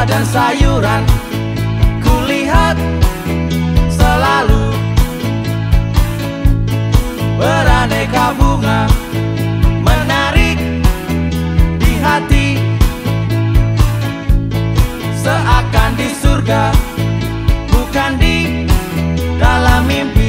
buah dan sayuran. Kulihat selalu Beraneka bunga Menarik di hati. Seakan di surga Bukan di dalam mimpi.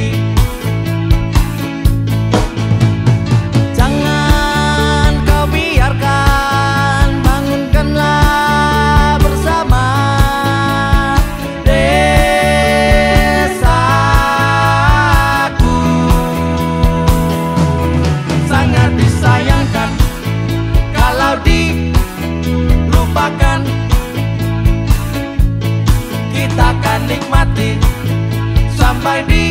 my knees.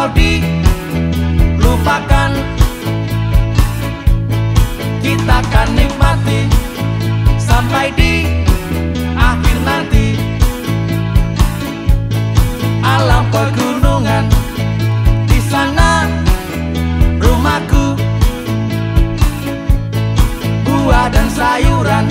kau dilupakan Kita akan nikmati sampai di akhir nanti. Alam pegunungan di sana rumahku. Buah dan sayuran